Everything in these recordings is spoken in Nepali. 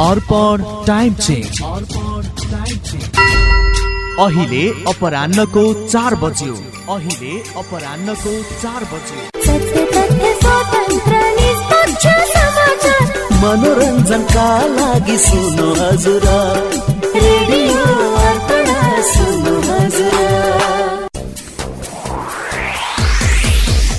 अर्पण टाइम चेक अहिले अपरान्नको चार बज्यो। अहिले अपरान्नको चार बज्यो। मनोरञ्जनका लागि सुन्नु हजुर। रेडियो अर्पण सुन्नु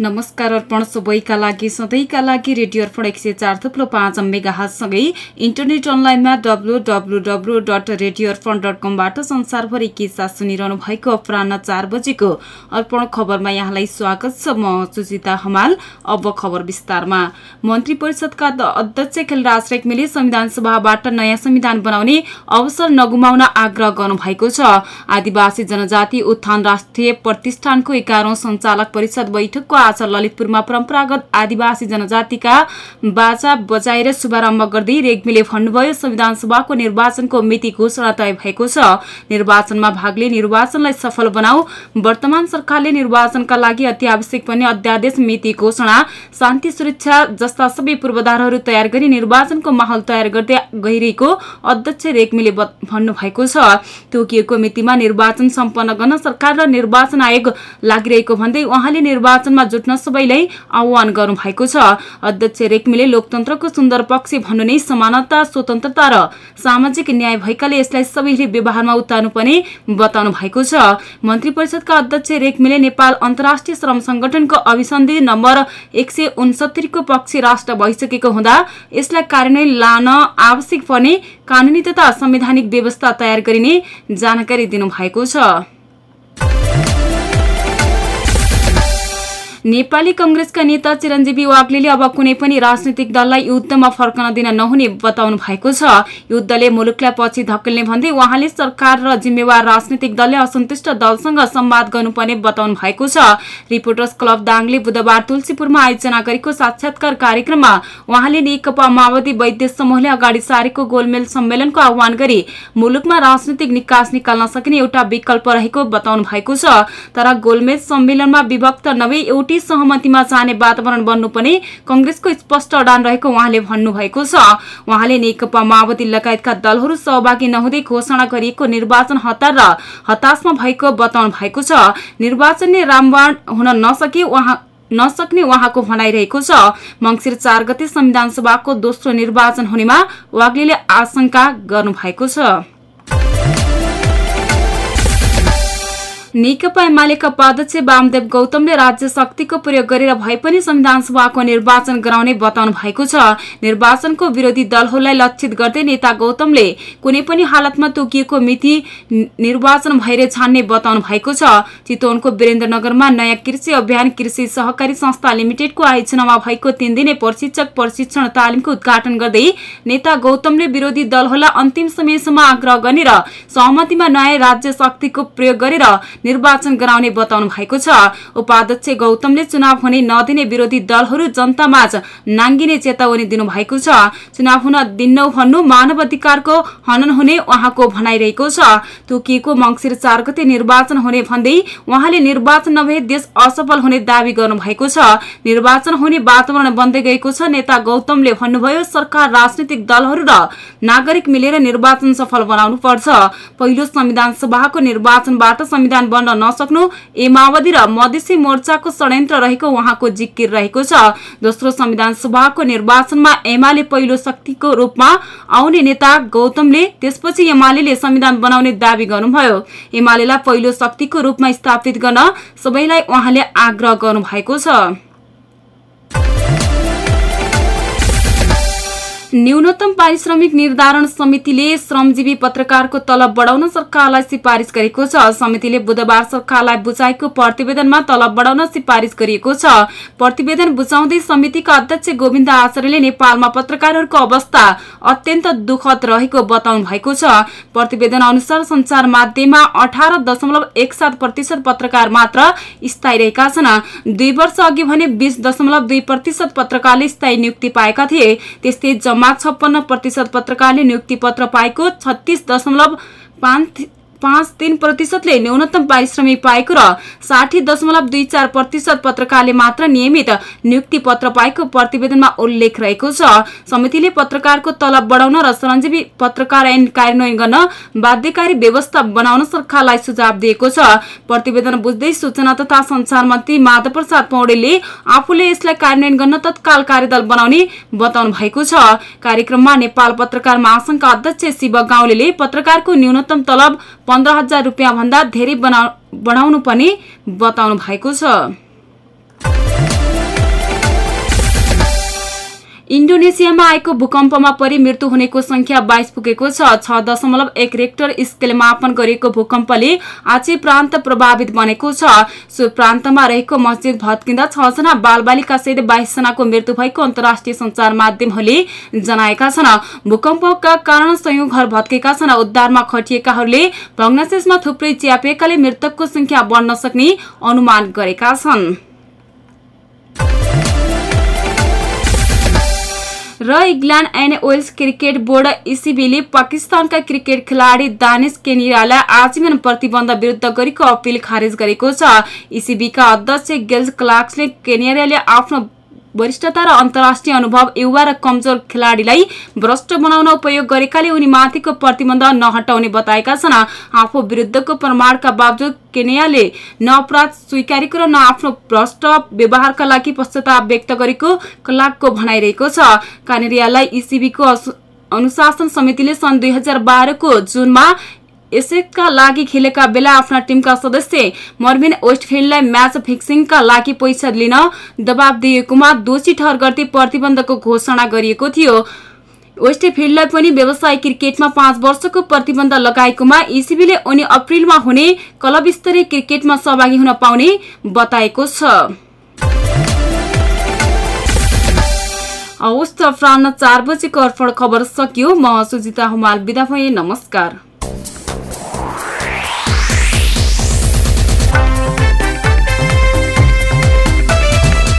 नमस्कार अर्पण सबैका लागि सधैँका लागि रेडियो अर्पण एक सय चार थुप्रो पाँच मेगाहातसँगै इन्टरनेट अनलाइनमा W W W dot radio Arpan dot कमबाट संसारभरि के साथ सुनिरहनु भएको अपरान्न चार बजेको अर्पण खबरमा यहाँलाई स्वागत छ। म सुजिता हमाल अब खबर विस्तारमा। मन्त्री परिषदका अध्यक्ष खेलराज रेग्मीले संविधान सभाबाट नयाँ संविधान बनाउने अवसर नगुमाउन आग्रह गर्नुभएको छ। आदिवासी जनजाति उत्थान राष्ट्रिय प्रतिष्ठानको एघारौं सञ्चालक परिषद बैठकको आज ललितपुरमा परम्परागत आदिवासी जनजातिका बाजा बजाएर शुभारम्भ गर्दै रेग्मीले भन्नुभयो संविधान सभाको निर्वाचनको मिति घोषणा तय भएको छ। निर्वाचनमा भागले निर्वाचनलाई सफल बनाऊ। वर्तमान सरकारले निर्वाचनका लागि अति आवश्यक पर्ने अध्यादेश मिति घोषणा शान्ति सुरक्षा जस्ता सबै पूर्वाधारहरू तयार गरी निर्वाचनको माहौल तयार गर्दै गइरहेको अध्यक्ष रेग्मीले भन्नुभएको छ। तोकिएको मितिमा निर्वाचन सम्पन्न गर्न सरकार र निर्वाचन आयोग लागिरहेको भन्दै उहाँले निर्वाचनमा जुट्न सबैलाई आह्वान गर्नु भएको छ। अध्यक्ष रेग्मीले लोकतन्त्रको सुन्दर पक्ष भन्नु नै समानता स्वतन्त्रता र सामाजिक न्याय भएकाले यसलाई सबैले व्यवहारमा उतार्नुपर्ने बताउनु भएको छ। मन्त्री परिषदका अध्यक्ष रेग्मीले नेपाल अन्तर्राष्ट्रिय श्रम संगठनको अभिसन्धि नम्बर एक सय उनसत्तरीको पक्ष राष्ट्र भइसकेको हुँदा यसलाई कार्यान्वयन लान आवश्यक पर्ने कानूनी तथा संवैधानिक व्यवस्था तयार गरिने जानकारी दिनुभएको छ। नेपाली कंग्रेसका नेता चिरञ्जीवी वाग्लेले अब कुनै पनि राजनैतिक दललाई युद्धमा फर्कन दिन नहुने बताउनु भएको छ। युद्धले मुलुकलाई पछि धकेल्ने भन्दै उहाँले सरकार र जिम्मेवार राजनैतिक दलले असन्तुष्ट दलसँग संवाद गर्नुपर्ने बताउनु भएको छ। रिपोर्टर्स क्लब दाङले बुधबार तुलसीपुरमा आयोजना गरेको साक्षात्कार कार्यक्रममा उहाँले नेकपा माओवादी वैद्य समूहले अगाडि सारेको गोलमेल सम्मेलनको आह्वान गरी। मुलुकमा राजनैतिक निकास निकाल्न सकिने एउटा विकल्प रहेको बताउनु भएको छ। तर गोलमेल सम्मेलनमा विभक्त नभई एउटै सहमतिमा जाने वातावरण बन्नुपर्ने कंग्रेसको स्पष्ट अडान रहेको उहाँले भन्नुभएको छ। उहाँले नेकपा माओवादी लगायतका दलहरू सहभागी नहुँदै घोषणा गरिएको निर्वाचन हतार र हताशमा भएको बताउनु भएको छ। निर्वाचन नै रामबाण हुन नसके उहाँ नसक्ने उहाँको भनाइरहेको छ। मंगिर चार गते संविधान सभाको दोस्रो निर्वाचन हुनेमा वाग्लीले आशंका गर्नुभएको छ। नेकपा एमालेका उपाध्यक्ष वामदेव गौतमले राज्य शक्तिको प्रयोग गरेर भए पनि संविधान सभाको निर्वाचन गराउने बताउनु भएको छ। निर्वाचनको विरोधी दलहरूलाई लक्षित गर्दै नेता गौतमले कुनै पनि हालतमा तोकिएको मिति निर्वाचन भएर छान्ने बताउनु भएको छ। चितवनको वीरेन्द्रनगरमा नयाँ कृषि अभियान कृषि सहकारी संस्था लिमिटेडको आयोजनामा भएको तीन दिने प्रशिक्षक प्रशिक्षण तालिमको उद्घाटन गर्दै नेता गौतमले विरोधी दलहरूलाई अन्तिम समयसम्म आग्रह गर्ने र सहमतिमा नयाँ राज्य शक्तिको प्रयोग गरेर निर्वाचन गराउने बताउनु भएको छ। उपाध्यक्ष गौतमले चुनाव हुने नदिने विरोधी दलहरू जनतामाझ नाङ्गिने चेतावनी दिनुभएको छ। चुनाव हुन दिन्नौ भन्नु मानव अधिकारको हनन हुने उहाँको भनाइरहेको छ। तोकिएको मंगिर चार गते निर्वाचन हुने भन्दै उहाँले निर्वाचन नभए देश असफल हुने दावी गर्नुभएको छ। निर्वाचन हुने वातावरण बन्दै गएको छ नेता गौतमले भन्नुभयो सरकार राजनैतिक दलहरू र नागरिक मिलेर निर्वाचन सफल बनाउनु पर्छ। पहिलो संविधान सभाको निर्वाचनबाट संविधान बन्न नसक्नु। ए माओवादी र मधेसी मोर्चाको षड्यन्त्र रहेको उहाँको जिकिर रहेको छ। दोस्रो संविधान सभाको निर्वाचनमा एमाले पहिलो शक्तिको रूपमा आउने नेता गौतमले त्यसपछि एमाले संविधान बनाउने दावी गर्नुभयो। एमालेलाई पहिलो शक्तिको रूपमा स्थापित गर्न सबैलाई उहाँले आग्रह गर्नुभएको छ। न्यूनतम पारिश्रमिक निर्धारण समितिले श्रमजीवी पत्रकारको तलब बढाउन सरकारलाई सिफारिस गरेको छ। समितिले बुधबार सरकारलाई बुझाएको प्रतिवेदनमा तलब बढाउन सिफारिस गरिएको छ। प्रतिवेदन बुझाउँदै समितिका अध्यक्ष गोविन्द आचार्यले नेपालमा पत्रकारहरूको अवस्था अत्यन्त दुखद रहेको बताउनु भएको छ। प्रतिवेदन अनुसार संचार माध्यममा अठार दशमलव एक सात प्रतिशत पत्रकार मात्र स्थायी रहेका छन्। दुई वर्ष अघि भने बीस दशमलव दुई प्रतिशत पत्रकारले स्थायी नियुक्ति पाएका थिए। त्यस्तै जम्मा छप्पन्न प्रतिशत पत्रकारले नियुक्ति पत्र पाएको छत्तीस दशमलव पाँच पाँच तीन प्रतिशतले न्यूनतम पारिश्रमिक पाएको र साठी दशमलव दुई चार प्रतिशत पत्रकारले मात्र नियमित नियुक्ति पत्र पाएको प्रतिवेदनमा उल्लेख रहेको छ। समितिले पत्रकारको तलब बढाउन र श्रमजीवी पत्रकार ऐन कार्यान्वयन गर्न बाध्यकारी व्यवस्था बनाउन सरकारलाई सुझाव दिएको छ। प्रतिवेदन बुझ्दै सूचना तथा संचार मन्त्री माधव प्रसाद पौडेलले आफूले यसलाई कार्यान्वयन गर्न तत्काल कार्यदल बनाउने बताउनु भएको छ। कार्यक्रममा नेपाल पत्रकार महासंघका अध्यक्ष शिव गाउँले पत्रकारको न्यूनतम तलब पन्ध्र हजार रुपियाँ भन्दा धेरै बढाउनु पनि बताउनु भएको छ। इन्डोनेसियामा आएको भूकम्पमा परि मृत्यु हुनेको संख्या बाइस पुगेको छ। दशमलव एक रेक्टर स्केल मापन गरिएको भूकम्पले आचे प्रान्त प्रभावित बनेको छ। सो प्रान्तमा रहेको मस्जिद भत्किँदा छजना बालबालिका सहित बाइस जनाको मृत्यु भएको अन्तर्राष्ट्रिय संचार माध्यमहरूले जनाएका छन्। भूकम्पका कारण संयौं घर भत्केका छन्। उद्धारमा खटिएकाहरूले भग्नाशेषमा थुप्रै च्यापिएकाले मृतकको संख्या बढ्न सक्ने अनुमान गरेका छन्। र England and Wales cricket board इसिबीले पाकिस्तानका क्रिकेट खेलाडी दानिश केनिरालाई आजीवन प्रतिबन्ध विरुद्ध गरेको अपिल खारेज गरेको छ। इसिबीका अध्यक्ष गेल्स क्लार्क्सले केनियाले आफ्नो वरिष्ठता र अन्तर्राष्ट्रिय अनुभव युवा र कमजोर खेलाडीलाई भ्रष्ट बनाउन उपयोग गरेकाले उनी माथिको प्रतिबन्ध नहटाउने बताएका छन्। आफू विरुद्धको प्रमाणका बावजुद केनियाले न अपराध स्वीकारेको र न आफ्नो भ्रष्ट व्यवहारका लागि पश्चाताप व्यक्त गरेको क्लार्कको भनाइरहेको छ। कानेरियालाई इसिबीको अनुशासन समितिले सन् दुई हजार बाह्रको जुनमा यसका लागि खेलेका बेला आफ्ना टिमका सदस्य मर्भिन वेस्टफिल्डलाई म्याच फिक्सिङका लागि पैसा लिन दबाब दिएकोमा दोषी ठहर गर्दै प्रतिबन्धको घोषणा गरिएको थियो। वेस्टफिल्डलाई पनि व्यवसायिक क्रिकेटमा पाँच वर्षको प्रतिबन्ध लगाएकोमा इसिबीले उनी अप्रिलमा हुने क्लब स्तरीय क्रिकेटमा सहभागी हुन पाउने बताएको छ। हवस् त अपरान्न चार बजेको अर्पण खबर सकियो। म सुजिता हुमाल बिदा भए। नमस्कार।